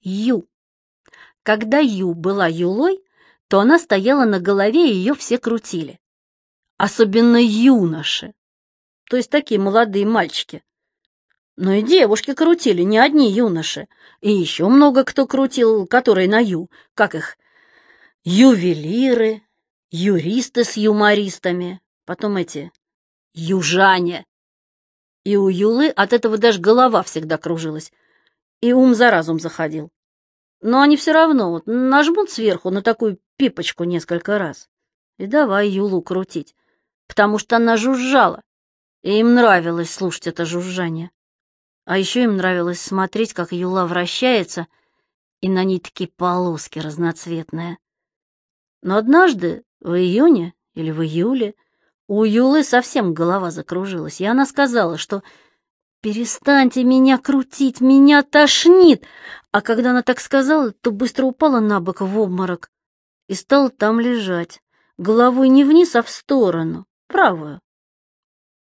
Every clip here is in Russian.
Ю. Когда Ю была Юлой, то она стояла на голове, и ее все крутили. Особенно юноши, то есть такие молодые мальчики. Но и девушки крутили, не одни юноши. И еще много кто крутил, которые на Ю, как их, ювелиры, юристы с юмористами, потом эти южане. И у Юлы от этого даже голова всегда кружилась, и ум за разум заходил. Но они все равно вот нажмут сверху на такую пипочку несколько раз. И давай Юлу крутить, потому что она жужжала, и им нравилось слушать это жужжание. А еще им нравилось смотреть, как Юла вращается, и на ней такие полоски разноцветные. Но однажды, в июне или в июле, у Юлы совсем голова закружилась, и она сказала, что «Перестаньте меня крутить, меня тошнит!» А когда она так сказала, то быстро упала на бок в обморок и стала там лежать, головой не вниз, а в сторону, правую.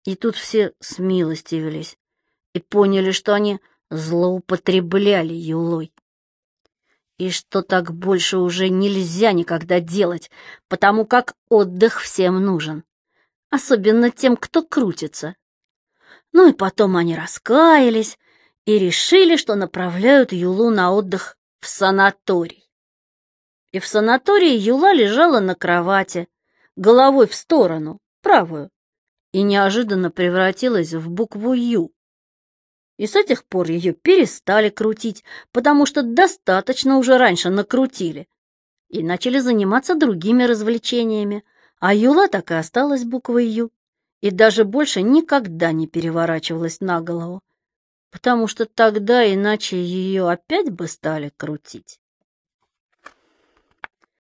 И тут все смилостивились и поняли, что они злоупотребляли Юлой. И что так больше уже нельзя никогда делать, потому как отдых всем нужен, особенно тем, кто крутится. Ну и потом они раскаялись и решили, что направляют Юлу на отдых в санаторий. И в санатории Юла лежала на кровати, головой в сторону, правую, и неожиданно превратилась в букву «Ю». И с этих пор ее перестали крутить, потому что достаточно уже раньше накрутили, и начали заниматься другими развлечениями, а Юла так и осталась буквой «Ю» и даже больше никогда не переворачивалась на голову, потому что тогда иначе ее опять бы стали крутить.